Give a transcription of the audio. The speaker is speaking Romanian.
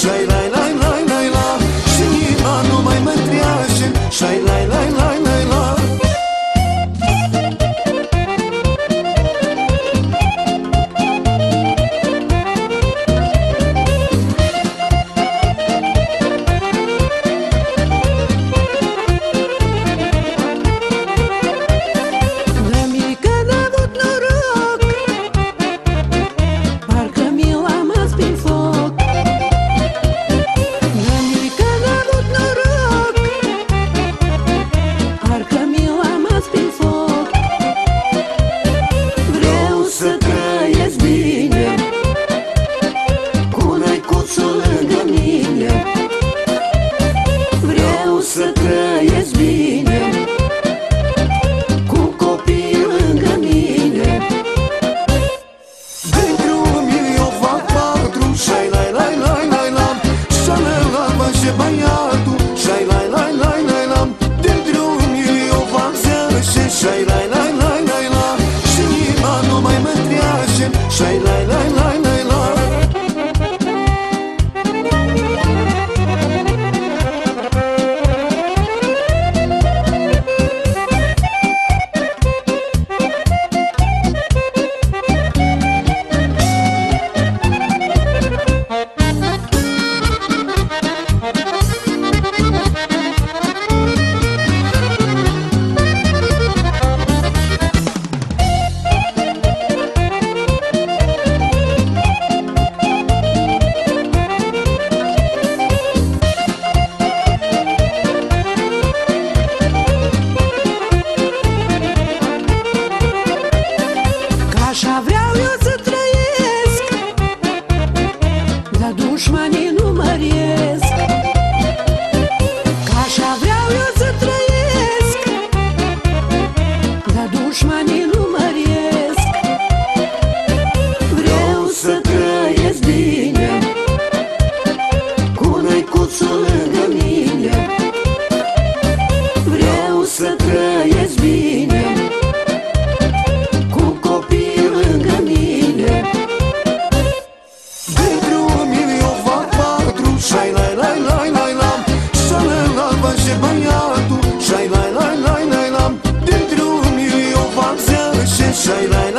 zece Șai să trăiesc bine cu copii lângă mine Dentro un milion fac patru Șai lai lai lai lai lam Șală alba și băiatul Șai lai lai lai lai lam Dentro un milion fac zece Șai lai lai lai lai lam Și inima nu mai mă treașe Șai lai lai lai you sei bem.